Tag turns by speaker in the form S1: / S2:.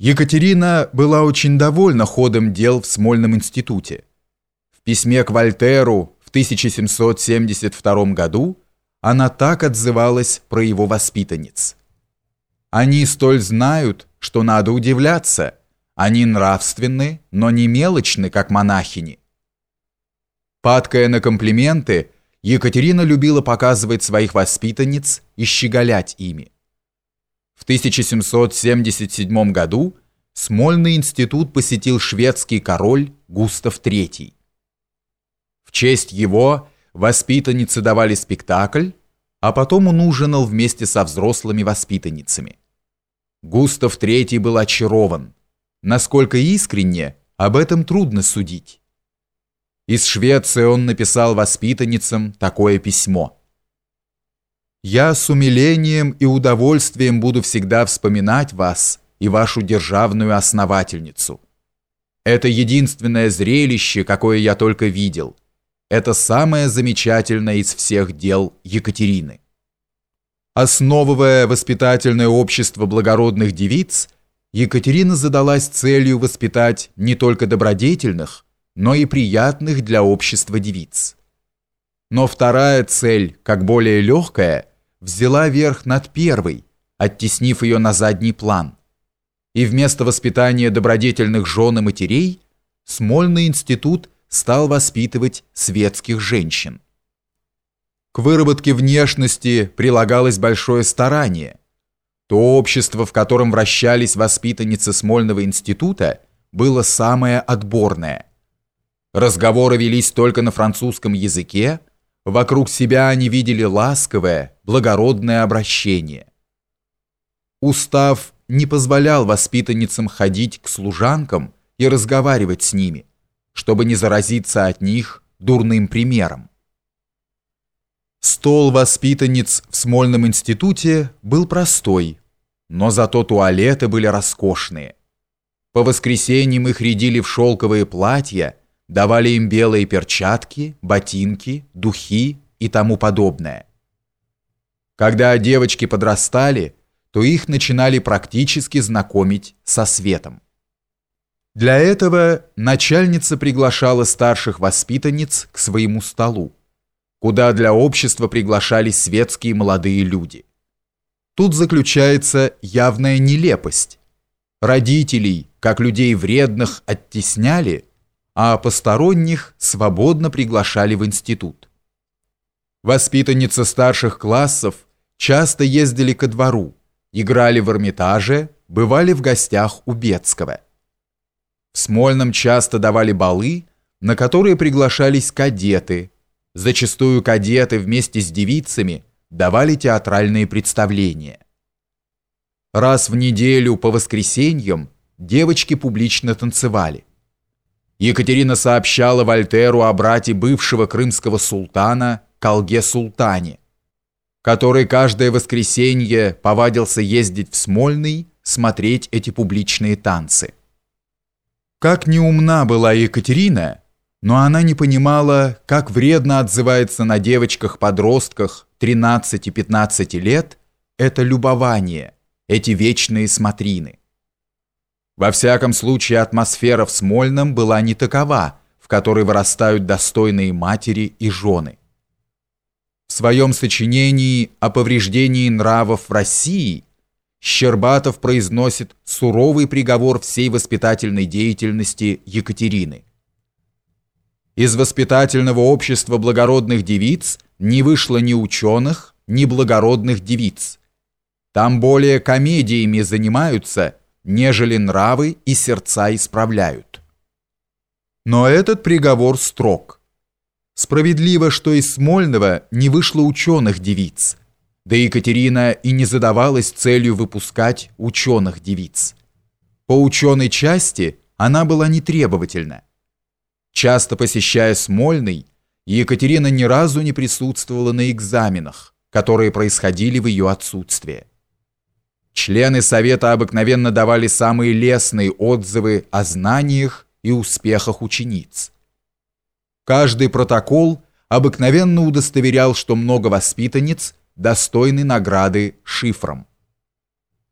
S1: Екатерина была очень довольна ходом дел в Смольном институте. В письме к Вольтеру в 1772 году она так отзывалась про его воспитанниц. «Они столь знают, что надо удивляться. Они нравственны, но не мелочны, как монахини». Падкая на комплименты, Екатерина любила показывать своих воспитанниц и щеголять ими. В 1777 году Смольный институт посетил шведский король Густав III. В честь его воспитанницы давали спектакль, а потом он ужинал вместе со взрослыми воспитанницами. Густав III был очарован. Насколько искренне, об этом трудно судить. Из Швеции он написал воспитанницам такое письмо – я с умилением и удовольствием буду всегда вспоминать вас и вашу державную основательницу. Это единственное зрелище, какое я только видел. Это самое замечательное из всех дел Екатерины. Основывая воспитательное общество благородных девиц, Екатерина задалась целью воспитать не только добродетельных, но и приятных для общества девиц. Но вторая цель, как более легкая, взяла верх над первой, оттеснив ее на задний план. И вместо воспитания добродетельных жен и матерей Смольный институт стал воспитывать светских женщин. К выработке внешности прилагалось большое старание. То общество, в котором вращались воспитанницы Смольного института, было самое отборное. Разговоры велись только на французском языке, Вокруг себя они видели ласковое, благородное обращение. Устав не позволял воспитанницам ходить к служанкам и разговаривать с ними, чтобы не заразиться от них дурным примером. Стол воспитанниц в Смольном институте был простой, но зато туалеты были роскошные. По воскресеньям их рядили в шелковые платья давали им белые перчатки, ботинки, духи и тому подобное. Когда девочки подрастали, то их начинали практически знакомить со светом. Для этого начальница приглашала старших воспитанниц к своему столу, куда для общества приглашались светские молодые люди. Тут заключается явная нелепость. Родителей, как людей вредных, оттесняли – а посторонних свободно приглашали в институт. Воспитанницы старших классов часто ездили ко двору, играли в Эрмитаже, бывали в гостях у Бецкого. В Смольном часто давали балы, на которые приглашались кадеты. Зачастую кадеты вместе с девицами давали театральные представления. Раз в неделю по воскресеньям девочки публично танцевали. Екатерина сообщала Вольтеру о брате бывшего крымского султана Колге Султане, который каждое воскресенье повадился ездить в Смольный смотреть эти публичные танцы. Как неумна была Екатерина, но она не понимала, как вредно отзывается на девочках-подростках 13-15 лет это любование, эти вечные смотрины. Во всяком случае, атмосфера в Смольном была не такова, в которой вырастают достойные матери и жены. В своем сочинении о повреждении нравов в России Щербатов произносит суровый приговор всей воспитательной деятельности Екатерины. Из воспитательного общества благородных девиц не вышло ни ученых, ни благородных девиц. Там более комедиями занимаются – нежели нравы и сердца исправляют. Но этот приговор строг. Справедливо, что из Смольного не вышло ученых девиц, да Екатерина и не задавалась целью выпускать ученых девиц. По ученой части она была нетребовательна. Часто посещая Смольный, Екатерина ни разу не присутствовала на экзаменах, которые происходили в ее отсутствие. Члены совета обыкновенно давали самые лестные отзывы о знаниях и успехах учениц. Каждый протокол обыкновенно удостоверял, что много воспитанниц достойны награды шифром.